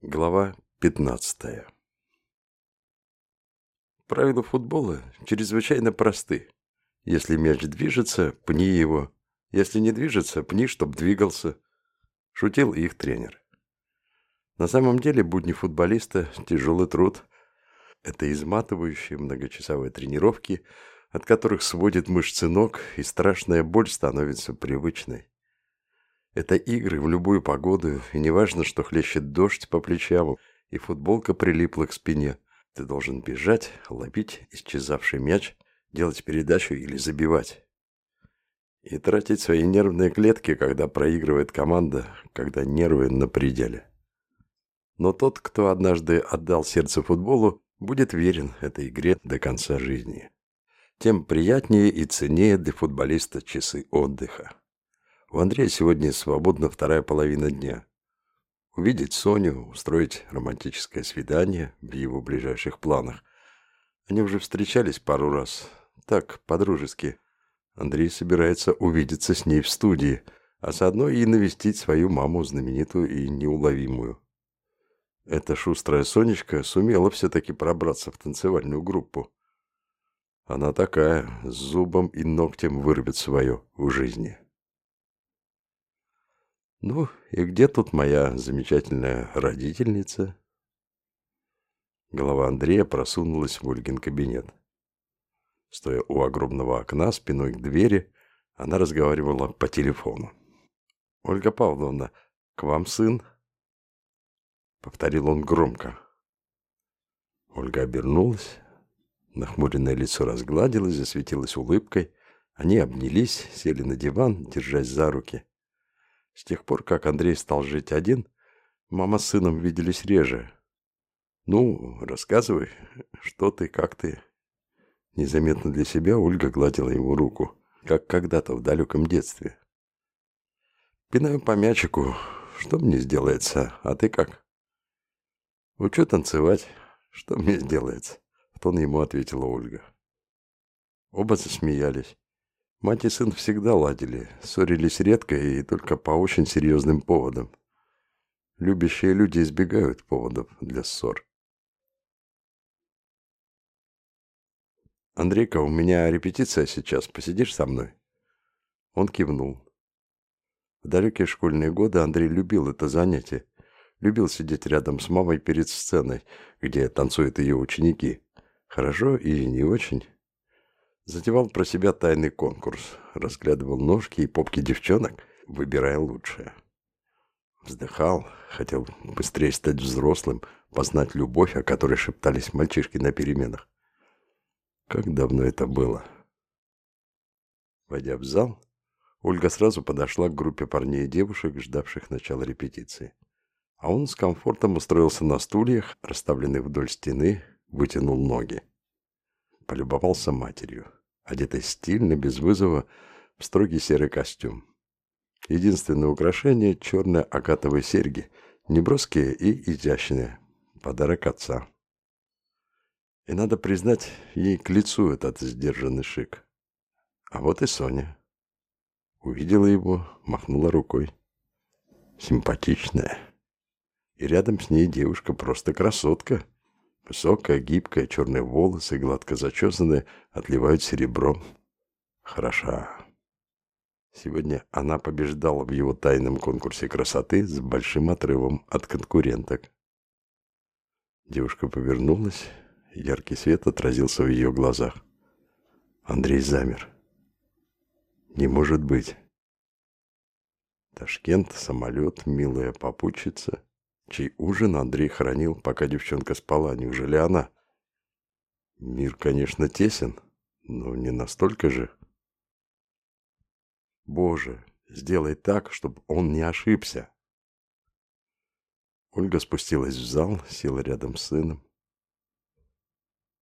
Глава 15 Правила футбола чрезвычайно просты. Если мяч движется, пни его. Если не движется, пни, чтоб двигался. Шутил их тренер. На самом деле будни футболиста – тяжелый труд. Это изматывающие многочасовые тренировки, от которых сводит мышцы ног, и страшная боль становится привычной. Это игры в любую погоду, и неважно, что хлещет дождь по плечам, и футболка прилипла к спине. Ты должен бежать, ловить исчезавший мяч, делать передачу или забивать. И тратить свои нервные клетки, когда проигрывает команда, когда нервы на пределе. Но тот, кто однажды отдал сердце футболу, будет верен этой игре до конца жизни. Тем приятнее и ценнее для футболиста часы отдыха. У Андрея сегодня свободна вторая половина дня. Увидеть Соню, устроить романтическое свидание в его ближайших планах. Они уже встречались пару раз. Так, по-дружески. Андрей собирается увидеться с ней в студии, а заодно и навестить свою маму, знаменитую и неуловимую. Эта шустрая Сонечка сумела все-таки пробраться в танцевальную группу. Она такая, с зубом и ногтем вырвет свое в жизни. Ну, и где тут моя замечательная родительница? Голова Андрея просунулась в Ольгин кабинет. Стоя у огромного окна, спиной к двери, она разговаривала по телефону. «Ольга Павловна, к вам сын?» Повторил он громко. Ольга обернулась, нахмуренное лицо разгладилось, засветилось улыбкой. Они обнялись, сели на диван, держась за руки. С тех пор, как Андрей стал жить один, мама с сыном виделись реже. «Ну, рассказывай, что ты, как ты?» Незаметно для себя Ольга гладила его руку, как когда-то в далеком детстве. «Пинаю по мячику. Что мне сделается? А ты как?» «Учу танцевать. Что мне сделается?» В тон ему ответила Ольга. Оба засмеялись. Мать и сын всегда ладили, ссорились редко и только по очень серьезным поводам. Любящие люди избегают поводов для ссор. «Андрейка, у меня репетиция сейчас. Посидишь со мной?» Он кивнул. В далекие школьные годы Андрей любил это занятие. Любил сидеть рядом с мамой перед сценой, где танцуют ее ученики. Хорошо и не очень. Затевал про себя тайный конкурс, разглядывал ножки и попки девчонок, выбирая лучшее. Вздыхал, хотел быстрее стать взрослым, познать любовь, о которой шептались мальчишки на переменах. Как давно это было? Войдя в зал, Ольга сразу подошла к группе парней и девушек, ждавших начала репетиции. А он с комфортом устроился на стульях, расставленных вдоль стены, вытянул ноги. Полюбовался матерью одетый стильно, без вызова, в строгий серый костюм. Единственное украшение – черные агатовые серьги, неброские и изящные, подарок отца. И надо признать, ей к лицу этот сдержанный шик. А вот и Соня. Увидела его, махнула рукой. Симпатичная. И рядом с ней девушка просто красотка – Высокая, гибкая, черные волосы, гладко зачесанные, отливают серебром. Хороша. Сегодня она побеждала в его тайном конкурсе красоты с большим отрывом от конкуренток. Девушка повернулась, яркий свет отразился в ее глазах. Андрей замер. Не может быть. Ташкент, самолет, милая попутчица чей ужин Андрей хранил, пока девчонка спала. Неужели она? Мир, конечно, тесен, но не настолько же. Боже, сделай так, чтобы он не ошибся. Ольга спустилась в зал, села рядом с сыном.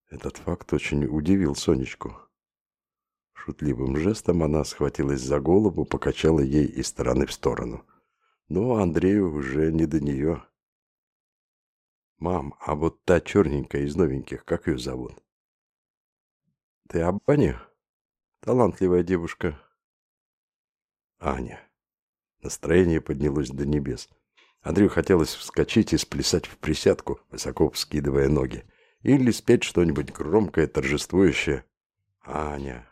Этот факт очень удивил Сонечку. Шутливым жестом она схватилась за голову, покачала ей из стороны в сторону. Но Андрею уже не до нее. «Мам, а вот та черненькая из новеньких, как ее зовут?» «Ты об Ане?» «Талантливая девушка». «Аня». Настроение поднялось до небес. Андрею хотелось вскочить и сплясать в присядку, высоко вскидывая ноги. Или спеть что-нибудь громкое, торжествующее. Аня.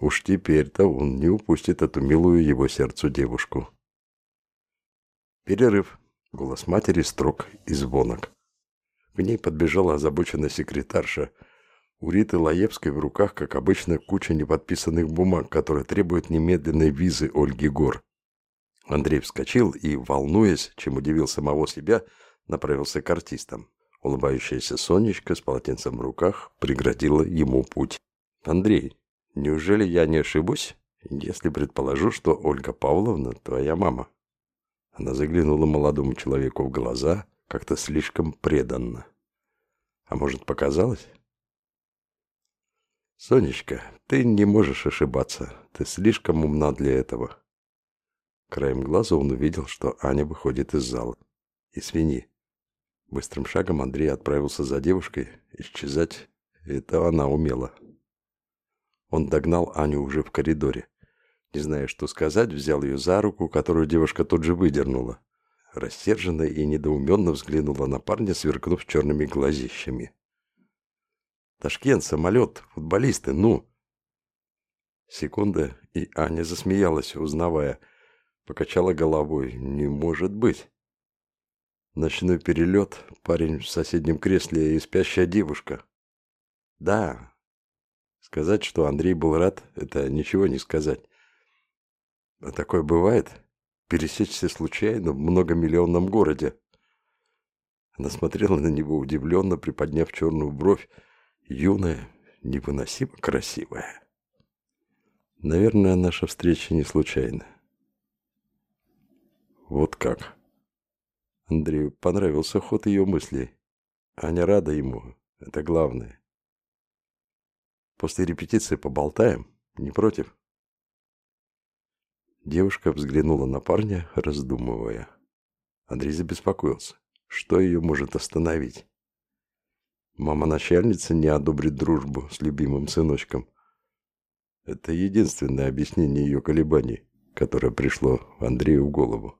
Уж теперь-то он не упустит эту милую его сердцу девушку. Перерыв. Голос матери строг и звонок. К ней подбежала озабоченная секретарша. У Риты Лаевской в руках, как обычно, куча неподписанных бумаг, которые требуют немедленной визы Ольги Гор. Андрей вскочил и, волнуясь, чем удивил самого себя, направился к артистам. Улыбающаяся Сонечка с полотенцем в руках преградила ему путь. «Андрей, неужели я не ошибусь, если предположу, что Ольга Павловна твоя мама?» Она заглянула молодому человеку в глаза, как-то слишком преданно. А может, показалось? «Сонечка, ты не можешь ошибаться. Ты слишком умна для этого». Краем глаза он увидел, что Аня выходит из зала. И свиньи. Быстрым шагом Андрей отправился за девушкой. Исчезать это она умела. Он догнал Аню уже в коридоре. Не зная, что сказать, взял ее за руку, которую девушка тут же выдернула. Рассерженно и недоуменно взглянула на парня, сверкнув черными глазищами. «Ташкент, самолет, футболисты, ну!» Секунда, и Аня засмеялась, узнавая. Покачала головой. «Не может быть!» Ночной перелет, парень в соседнем кресле и спящая девушка. Да. Сказать, что Андрей был рад, это ничего не сказать. А такое бывает? Пересечься случайно в многомиллионном городе. Она смотрела на него удивленно, приподняв черную бровь. Юная, невыносимо красивая. Наверное, наша встреча не случайна. Вот как. Андрею понравился ход ее мыслей. Аня рада ему, это главное. После репетиции поболтаем, не против? Девушка взглянула на парня, раздумывая. Андрей забеспокоился. Что ее может остановить? Мама-начальница не одобрит дружбу с любимым сыночком. Это единственное объяснение ее колебаний, которое пришло Андрею в голову.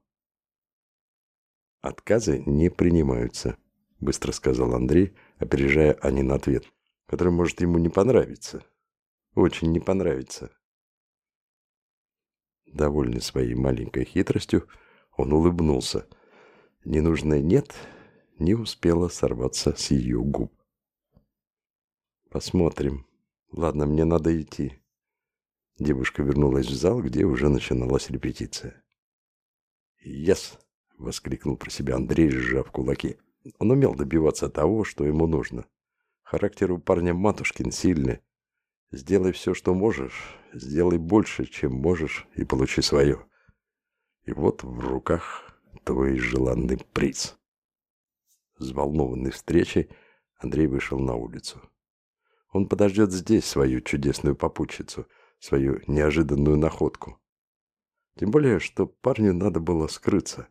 «Отказы не принимаются», — быстро сказал Андрей, опережая Анин ответ, который может ему не понравиться. Очень не понравится. Довольный своей маленькой хитростью, он улыбнулся. Ненужное «нет» не успело сорваться с ее губ. «Посмотрим. Ладно, мне надо идти». Девушка вернулась в зал, где уже начиналась репетиция. «Yes!» — воскликнул про себя Андрей, сжав кулаки. Он умел добиваться того, что ему нужно. Характер у парня матушкин сильный. Сделай все, что можешь, сделай больше, чем можешь, и получи свое. И вот в руках твой желанный приз. Взволнованный встречей, Андрей вышел на улицу. Он подождет здесь свою чудесную попутчицу, свою неожиданную находку. Тем более, что парню надо было скрыться.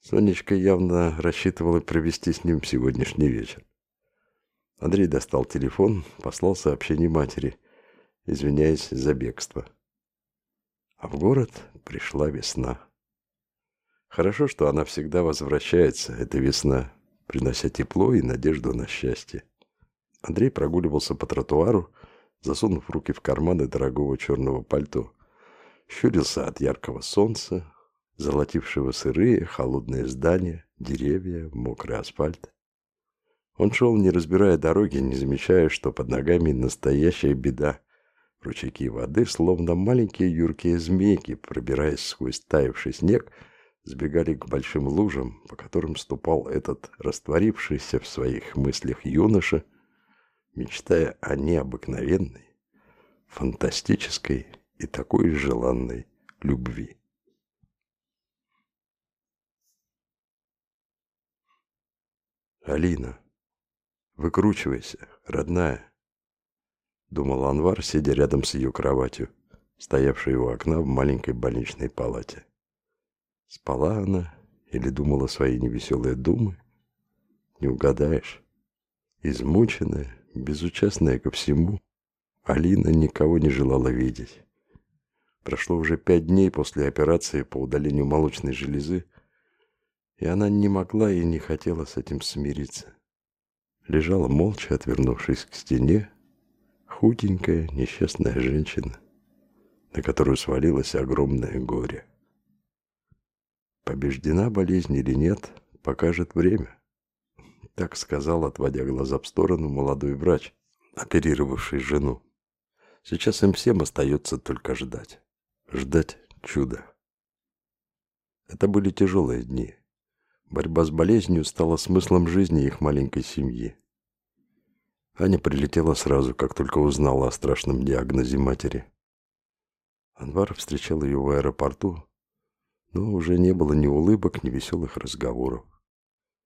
Сонечка явно рассчитывала провести с ним сегодняшний вечер. Андрей достал телефон, послал сообщение матери, извиняясь за бегство. А в город пришла весна. Хорошо, что она всегда возвращается, эта весна, принося тепло и надежду на счастье. Андрей прогуливался по тротуару, засунув руки в карманы дорогого черного пальто. Щурился от яркого солнца, золотившего сырые, холодные здания, деревья, мокрый асфальт. Он шел, не разбирая дороги, не замечая, что под ногами настоящая беда. Ручейки воды, словно маленькие юркие змейки, пробираясь сквозь таявший снег, сбегали к большим лужам, по которым ступал этот растворившийся в своих мыслях юноша, мечтая о необыкновенной, фантастической и такой желанной любви. «Алина, выкручивайся, родная», — думал Анвар, сидя рядом с ее кроватью, стоявшей у окна в маленькой больничной палате. Спала она или думала свои невеселые думы? Не угадаешь. Измученная, безучастная ко всему, Алина никого не желала видеть. Прошло уже пять дней после операции по удалению молочной железы, И она не могла и не хотела с этим смириться. Лежала молча, отвернувшись к стене, худенькая, несчастная женщина, на которую свалилось огромное горе. Побеждена болезнь или нет, покажет время. Так сказал, отводя глаза в сторону, молодой врач, оперировавший жену. Сейчас им всем остается только ждать. Ждать чуда. Это были тяжелые дни. Борьба с болезнью стала смыслом жизни их маленькой семьи. Аня прилетела сразу, как только узнала о страшном диагнозе матери. Анвар встречал ее в аэропорту, но уже не было ни улыбок, ни веселых разговоров.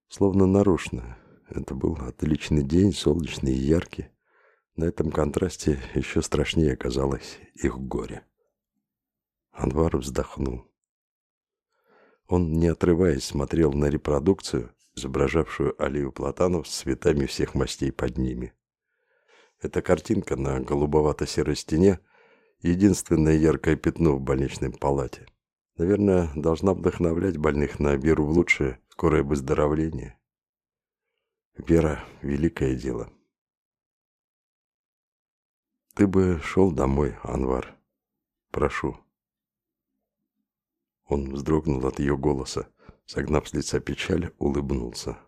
Словно нарочно. Это был отличный день, солнечный и яркий. На этом контрасте еще страшнее оказалось их горе. Анвар вздохнул. Он, не отрываясь, смотрел на репродукцию, изображавшую Алию Платанов с цветами всех мастей под ними. Эта картинка на голубовато-серой стене — единственное яркое пятно в больничной палате. Наверное, должна вдохновлять больных на веру в лучшее, скорое выздоровление. Вера — великое дело. Ты бы шел домой, Анвар. Прошу. Он вздрогнул от ее голоса, согнав с лица печаль, улыбнулся.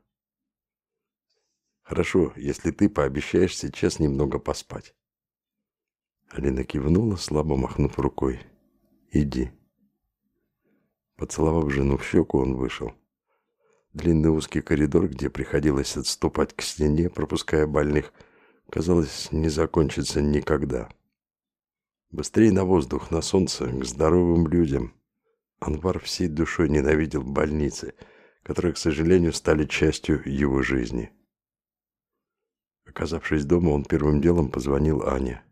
Хорошо, если ты пообещаешь сейчас немного поспать. Алина кивнула, слабо махнув рукой. Иди. Поцеловав жену в щеку, он вышел. Длинный узкий коридор, где приходилось отступать к стене, пропуская больных, казалось, не закончится никогда. Быстрее на воздух, на солнце, к здоровым людям. Анвар всей душой ненавидел больницы, которые, к сожалению, стали частью его жизни. Оказавшись дома, он первым делом позвонил Ане.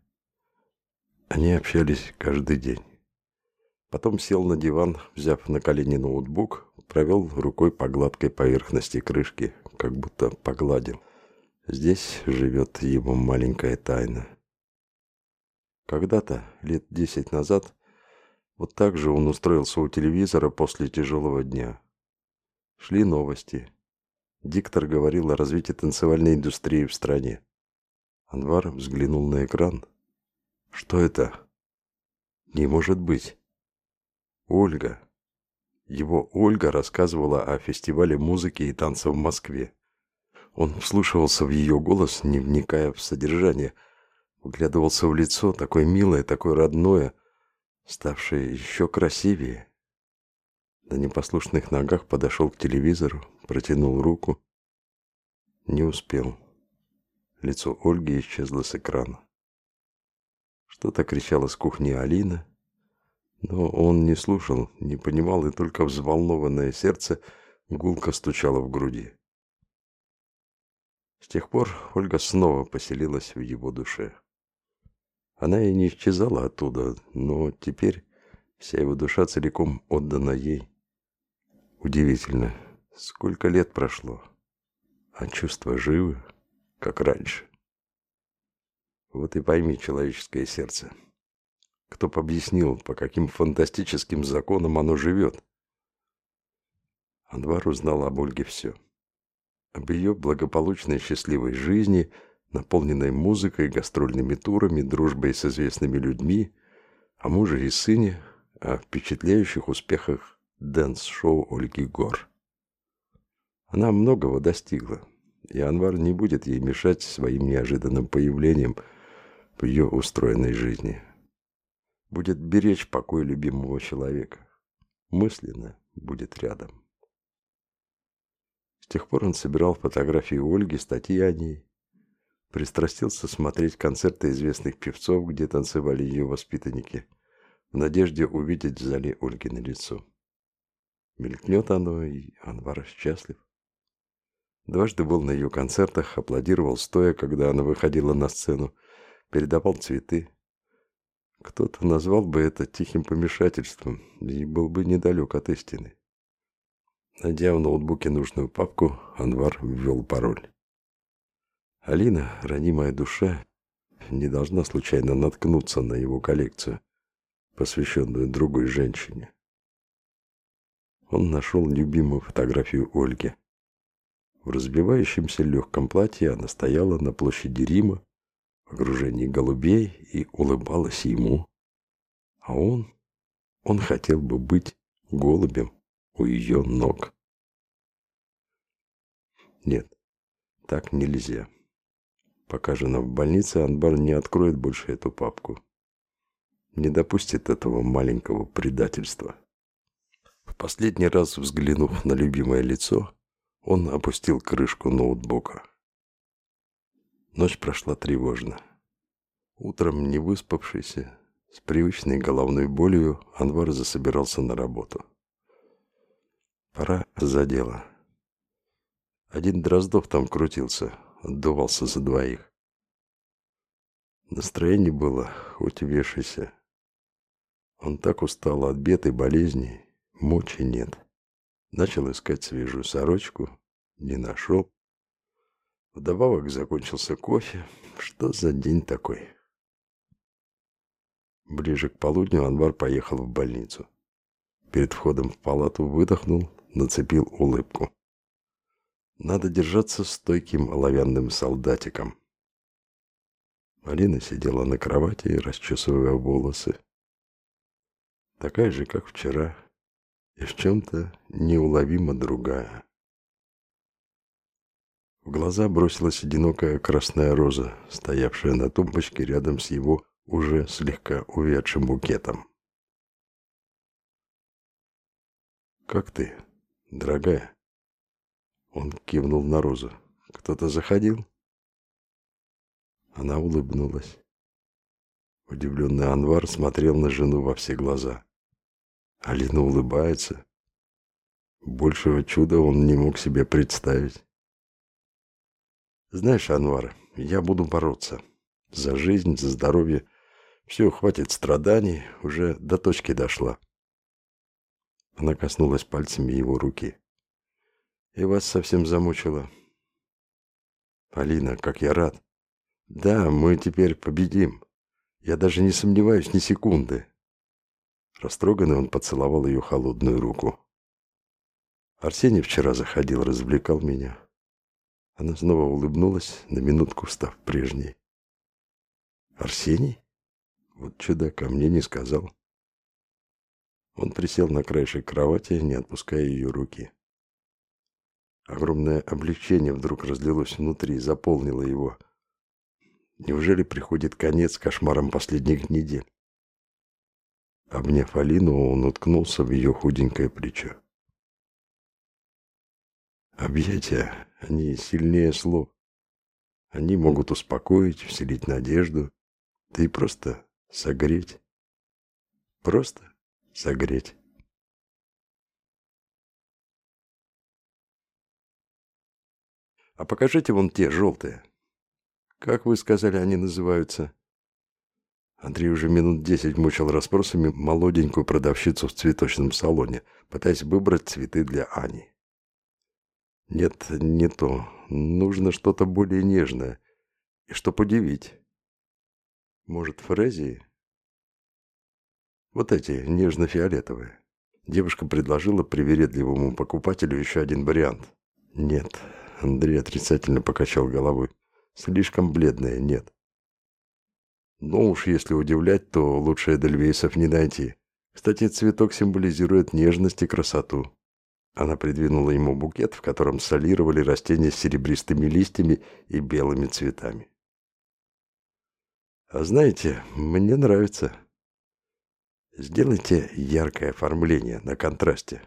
Они общались каждый день. Потом сел на диван, взяв на колени ноутбук, провел рукой по гладкой поверхности крышки, как будто погладил. Здесь живет его маленькая тайна. Когда-то, лет десять назад, вот так же он устроился у телевизора после тяжелого дня. Шли новости. Диктор говорил о развитии танцевальной индустрии в стране. Анвар взглянул на экран. Что это? Не может быть. Ольга. Его Ольга рассказывала о фестивале музыки и танца в Москве. Он вслушивался в ее голос, не вникая в содержание, вглядывался в лицо, такое милое, такое родное – ставшее еще красивее. На непослушных ногах подошел к телевизору, протянул руку. Не успел. Лицо Ольги исчезло с экрана. Что-то кричала с кухни Алина, но он не слушал, не понимал, и только взволнованное сердце гулко стучало в груди. С тех пор Ольга снова поселилась в его душе. Она и не исчезала оттуда, но теперь вся его душа целиком отдана ей. Удивительно, сколько лет прошло, а чувства живы, как раньше. Вот и пойми человеческое сердце. Кто бы объяснил, по каким фантастическим законам оно живет? Анвар узнал об Ольге все. Об ее благополучной счастливой жизни – наполненной музыкой, гастрольными турами, дружбой с известными людьми, о муже и сыне, о впечатляющих успехах дэнс-шоу Ольги Гор. Она многого достигла, и Анвар не будет ей мешать своим неожиданным появлением в ее устроенной жизни. Будет беречь покой любимого человека. Мысленно будет рядом. С тех пор он собирал фотографии Ольги, статьи о ней, Пристрастился смотреть концерты известных певцов, где танцевали ее воспитанники, в надежде увидеть в зале Ольгино лицо. Мелькнет оно, и Анвар счастлив. Дважды был на ее концертах, аплодировал стоя, когда она выходила на сцену, передавал цветы. Кто-то назвал бы это тихим помешательством и был бы недалек от истины. Найдя в ноутбуке нужную папку, Анвар ввел пароль. Алина, ранимая душа, не должна случайно наткнуться на его коллекцию, посвященную другой женщине. он нашел любимую фотографию Ольги. В разбивающемся легком платье она стояла на площади Рима в окружении голубей и улыбалась ему. А он, он хотел бы быть голубем у ее ног. Нет, так нельзя. Пока жена в больнице, Анбар не откроет больше эту папку. Не допустит этого маленького предательства. В последний раз взглянув на любимое лицо, он опустил крышку ноутбука. Ночь прошла тревожно. Утром, не выспавшийся, с привычной головной болью, Анвар засобирался на работу. Пора за дело. Один Дроздов там крутился, отдувался за двоих. Настроение было, хоть вешайся. Он так устал от бед и болезней, мочи нет. Начал искать свежую сорочку, не нашел. Вдобавок закончился кофе. Что за день такой? Ближе к полудню Анвар поехал в больницу. Перед входом в палату выдохнул, нацепил улыбку. Надо держаться стойким оловянным солдатиком. Алина сидела на кровати, расчесывая волосы. Такая же, как вчера, и в чем-то неуловимо другая. В глаза бросилась одинокая красная роза, стоявшая на тумбочке рядом с его уже слегка увядшим букетом. «Как ты, дорогая?» Он кивнул на розу. «Кто-то заходил?» Она улыбнулась. Удивленный Анвар смотрел на жену во все глаза. Алина улыбается. Большего чуда он не мог себе представить. Знаешь, Анвар, я буду бороться. За жизнь, за здоровье. Все, хватит страданий, уже до точки дошла. Она коснулась пальцами его руки. И вас совсем замучила. Алина, как я рад. Да, мы теперь победим. Я даже не сомневаюсь ни секунды. Растроганный он поцеловал ее холодную руку. Арсений вчера заходил, развлекал меня. Она снова улыбнулась, на минутку став прежней. Арсений? Вот чудак, а мне не сказал. Он присел на краешек кровати, не отпуская ее руки. Огромное облегчение вдруг разлилось внутри, заполнило его. Неужели приходит конец кошмарам последних недель? Обняв Алину, он уткнулся в ее худенькое плечо. Объятия, они сильнее слов. Они могут успокоить, вселить надежду, да и просто согреть. Просто согреть. А покажите вон те желтые. Как вы сказали, они называются? Андрей уже минут десять мучил расспросами молоденькую продавщицу в цветочном салоне, пытаясь выбрать цветы для Ани. Нет, не то. Нужно что-то более нежное. И чтоб удивить. Может, фрезии? Вот эти, нежно-фиолетовые. Девушка предложила привередливому покупателю еще один вариант. Нет, Андрей отрицательно покачал головой. Слишком бледная, нет. Ну уж если удивлять, то лучше Эдельвейсов не найти. Кстати, цветок символизирует нежность и красоту. Она придвинула ему букет, в котором солировали растения с серебристыми листьями и белыми цветами. «А знаете, мне нравится. Сделайте яркое оформление на контрасте».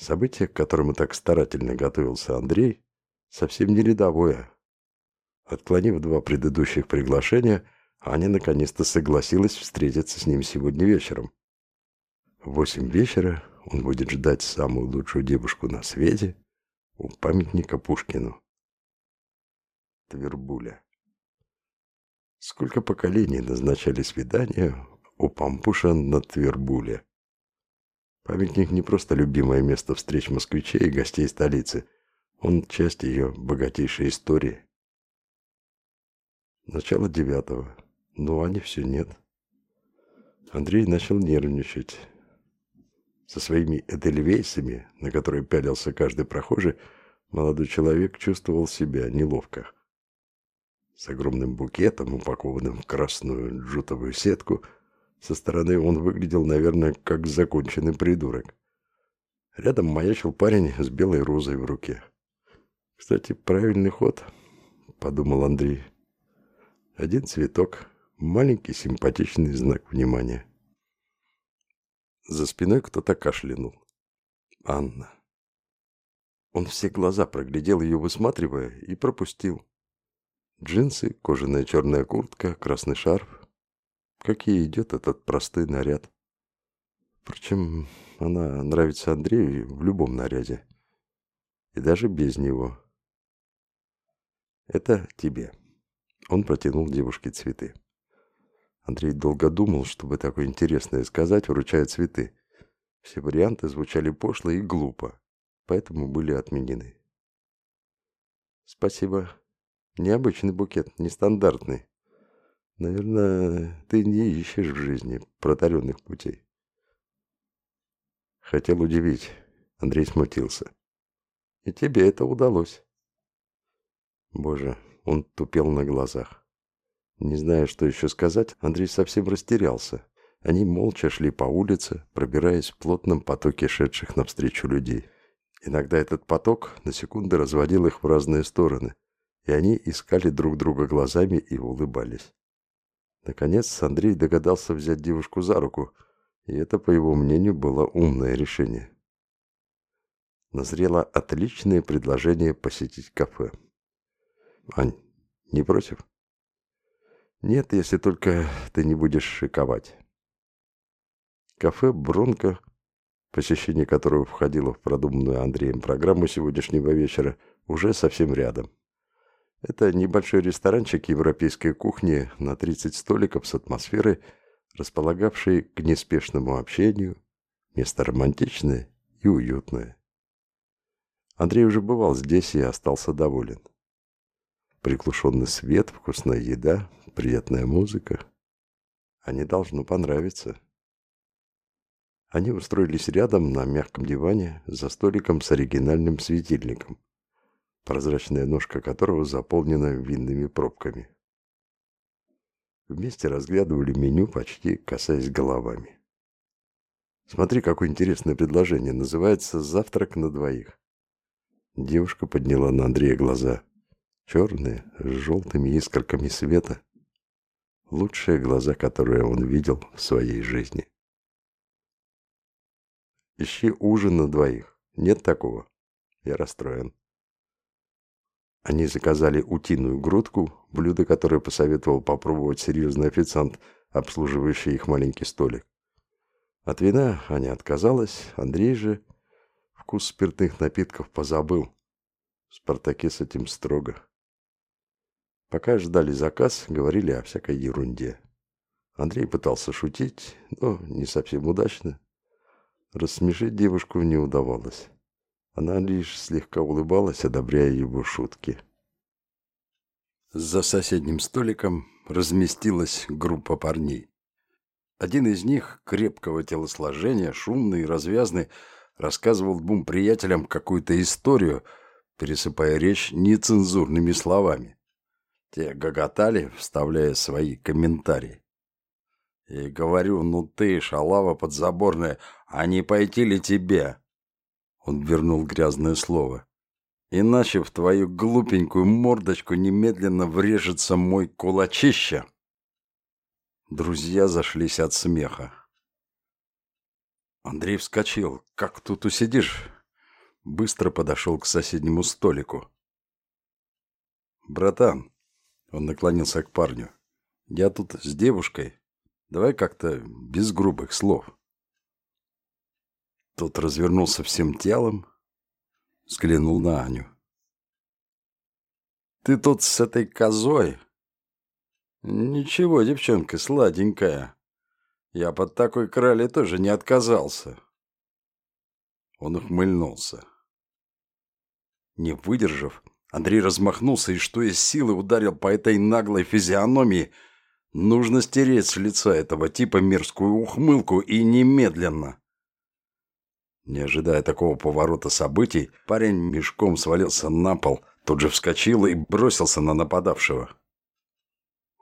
Событие, к которому так старательно готовился Андрей, совсем не рядовое. Отклонив два предыдущих приглашения, Аня наконец-то согласилась встретиться с ним сегодня вечером. В восемь вечера он будет ждать самую лучшую девушку на свете у памятника Пушкину. Твербуля. Сколько поколений назначали свидания у Пампуша на Твербуле. Памятник не просто любимое место встреч москвичей и гостей столицы. Он часть ее богатейшей истории. Начало девятого. Но Ани все нет. Андрей начал нервничать. Со своими эдельвейсами, на которые пялился каждый прохожий, молодой человек чувствовал себя неловко. С огромным букетом, упакованным в красную джутовую сетку, со стороны он выглядел, наверное, как законченный придурок. Рядом маячил парень с белой розой в руке. «Кстати, правильный ход», — подумал Андрей. «Один цветок, маленький симпатичный знак внимания». За спиной кто-то кашлянул. Анна. Он все глаза проглядел ее, высматривая, и пропустил. Джинсы, кожаная черная куртка, красный шарф. Как ей идет этот простой наряд. Впрочем, она нравится Андрею в любом наряде. И даже без него. Это тебе. Он протянул девушке цветы. Андрей долго думал, чтобы такое интересное сказать, вручая цветы. Все варианты звучали пошло и глупо, поэтому были отменены. «Спасибо. Необычный букет, нестандартный. Наверное, ты не ищешь в жизни протаренных путей». Хотел удивить. Андрей смутился. «И тебе это удалось». Боже, он тупел на глазах. Не зная, что еще сказать, Андрей совсем растерялся. Они молча шли по улице, пробираясь в плотном потоке шедших навстречу людей. Иногда этот поток на секунды разводил их в разные стороны, и они искали друг друга глазами и улыбались. Наконец Андрей догадался взять девушку за руку, и это, по его мнению, было умное решение. Назрело отличное предложение посетить кафе. «Ань, не против?» Нет, если только ты не будешь шиковать. Кафе «Бронко», посещение которого входило в продуманную Андреем программу сегодняшнего вечера, уже совсем рядом. Это небольшой ресторанчик европейской кухни на 30 столиков с атмосферой, располагавшей к неспешному общению, место романтичное и уютное. Андрей уже бывал здесь и остался доволен. Приглушенный свет, вкусная еда, приятная музыка. Они должно понравиться. Они устроились рядом на мягком диване за столиком с оригинальным светильником, прозрачная ножка которого заполнена винными пробками. Вместе разглядывали меню, почти касаясь головами. Смотри, какое интересное предложение. Называется «Завтрак на двоих». Девушка подняла на Андрея глаза черные, с желтыми искорками света. Лучшие глаза, которые он видел в своей жизни. Ищи ужин на двоих. Нет такого. Я расстроен. Они заказали утиную грудку, блюдо, которое посоветовал попробовать серьезный официант, обслуживающий их маленький столик. От вина Аня отказалась, Андрей же вкус спиртных напитков позабыл. В «Спартаке» с этим строго. Пока ждали заказ, говорили о всякой ерунде. Андрей пытался шутить, но не совсем удачно. Рассмешить девушку не удавалось. Она лишь слегка улыбалась, одобряя его шутки. За соседним столиком разместилась группа парней. Один из них, крепкого телосложения, шумный и развязный, рассказывал двум приятелям какую-то историю, пересыпая речь нецензурными словами. Те гоготали, вставляя свои комментарии. И говорю, ну ты, шалава подзаборная, а не пойти ли тебе? Он вернул грязное слово. Иначе в твою глупенькую мордочку немедленно врежется мой кулачище. Друзья зашлись от смеха. Андрей вскочил. «Как тут усидишь?» Быстро подошел к соседнему столику. «Братан, он наклонился к парню. «Я тут с девушкой. Давай как-то без грубых слов». Тот развернулся всем телом, взглянул на Аню. «Ты тут с этой козой?» «Ничего, девчонка, сладенькая. Я под такой крали тоже не отказался». Он ухмыльнулся. Не выдержав, Андрей размахнулся и что из силы ударил по этой наглой физиономии. Нужно стереть с лица этого типа мерзкую ухмылку и немедленно. Не ожидая такого поворота событий, парень мешком свалился на пол, тут же вскочил и бросился на нападавшего.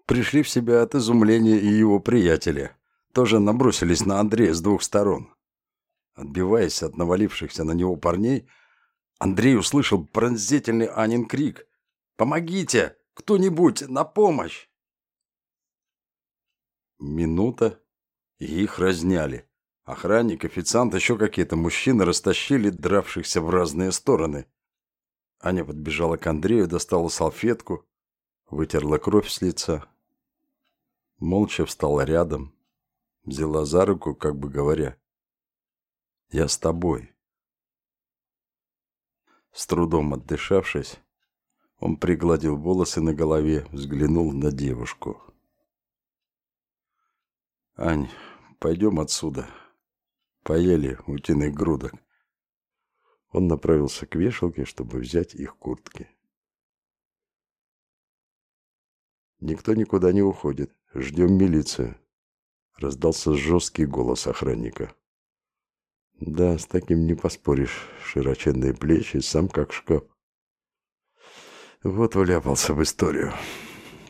Пришли в себя от изумления и его приятели. Тоже набросились на Андрея с двух сторон. Отбиваясь от навалившихся на него парней, Андрей услышал пронзительный Анин крик. «Помогите! Кто-нибудь! На помощь!» Минута, и их разняли. Охранник, официант, еще какие-то мужчины растащили дравшихся в разные стороны. Аня подбежала к Андрею, достала салфетку, вытерла кровь с лица. Молча встала рядом, взяла за руку, как бы говоря, «Я с тобой». С трудом отдышавшись, он пригладил волосы на голове, взглянул на девушку. «Ань, пойдем отсюда. Поели утиных грудок». Он направился к вешалке, чтобы взять их куртки. «Никто никуда не уходит. Ждем милицию», — раздался жесткий голос охранника. Да, с таким не поспоришь. Широченные плечи, сам как шкаф. Вот вляпался в историю,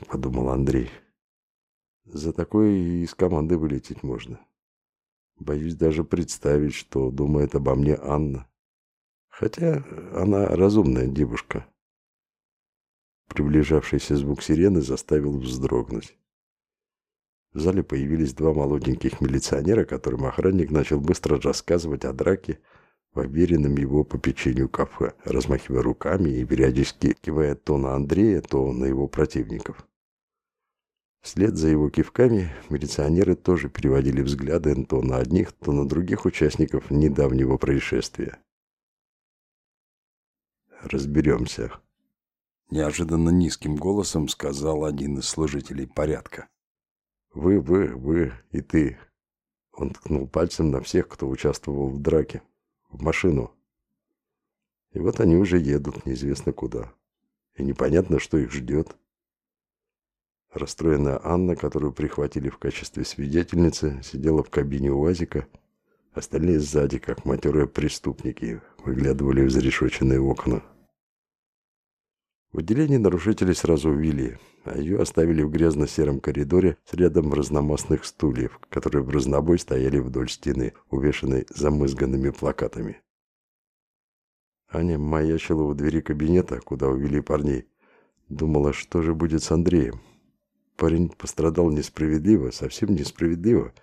подумал Андрей. За такое и из команды вылететь можно. Боюсь даже представить, что думает обо мне Анна. Хотя она разумная девушка. Приближавшийся звук сирены заставил вздрогнуть. В зале появились два молоденьких милиционера, которым охранник начал быстро рассказывать о драке в уверенном его по печенью кафе, размахивая руками и периодически кивая то на Андрея, то на его противников. Вслед за его кивками милиционеры тоже переводили взгляды то на одних, то на других участников недавнего происшествия. «Разберемся», — неожиданно низким голосом сказал один из служителей порядка. Вы, вы, вы и ты. Он ткнул пальцем на всех, кто участвовал в драке. В машину. И вот они уже едут неизвестно куда. И непонятно, что их ждет. Расстроенная Анна, которую прихватили в качестве свидетельницы, сидела в кабине УАЗика. Остальные сзади, как матерые преступники, выглядывали в зарешоченные окна. В отделении нарушителей сразу увели, а ее оставили в грязно-сером коридоре с рядом разномастных стульев, которые в разнобой стояли вдоль стены, увешанной замызганными плакатами. Аня маячила у двери кабинета, куда увели парней. Думала, что же будет с Андреем. Парень пострадал несправедливо, совсем несправедливо.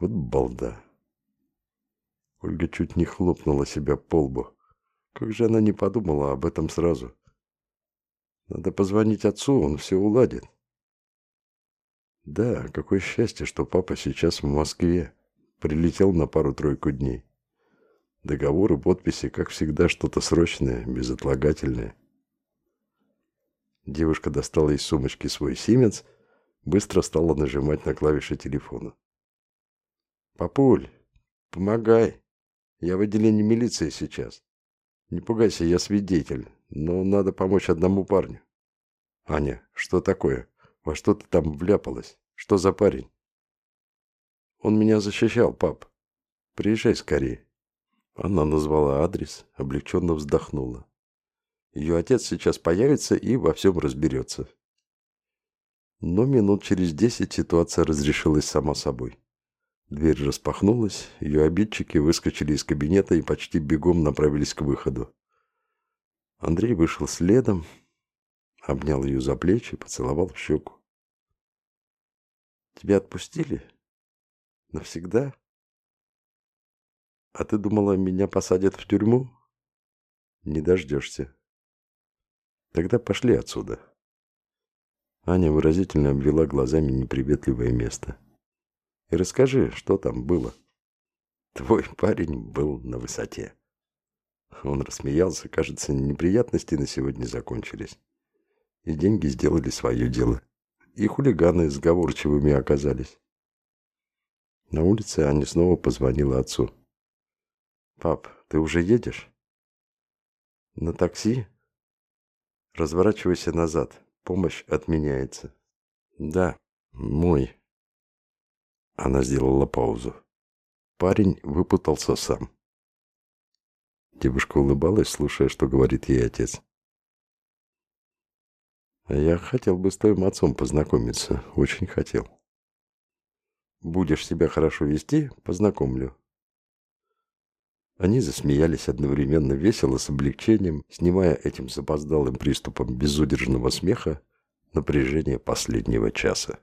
Вот балда. Ольга чуть не хлопнула себя по лбу. Как же она не подумала об этом сразу? Надо позвонить отцу, он все уладит. Да, какое счастье, что папа сейчас в Москве. Прилетел на пару-тройку дней. Договоры, подписи, как всегда, что-то срочное, безотлагательное. Девушка достала из сумочки свой сименс, быстро стала нажимать на клавиши телефона. «Папуль, помогай. Я в отделении милиции сейчас. Не пугайся, я свидетель но надо помочь одному парню. Аня, что такое? Во что ты там вляпалась? Что за парень? Он меня защищал, пап. Приезжай скорее. Она назвала адрес, облегченно вздохнула. Ее отец сейчас появится и во всем разберется. Но минут через десять ситуация разрешилась сама собой. Дверь распахнулась, ее обидчики выскочили из кабинета и почти бегом направились к выходу. Андрей вышел следом, обнял ее за плечи, поцеловал в щеку. «Тебя отпустили? Навсегда? А ты думала, меня посадят в тюрьму? Не дождешься. Тогда пошли отсюда». Аня выразительно обвела глазами неприветливое место. «И расскажи, что там было?» «Твой парень был на высоте». Он рассмеялся. Кажется, неприятности на сегодня закончились. И деньги сделали свое дело. И хулиганы сговорчивыми оказались. На улице Аня снова позвонила отцу. «Пап, ты уже едешь?» «На такси?» «Разворачивайся назад. Помощь отменяется». «Да, мой». Она сделала паузу. Парень выпутался сам. Девушка улыбалась, слушая, что говорит ей отец. Я хотел бы с твоим отцом познакомиться. Очень хотел. Будешь себя хорошо вести, познакомлю. Они засмеялись одновременно весело, с облегчением, снимая этим запоздалым приступом безудержного смеха напряжение последнего часа.